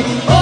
Oh.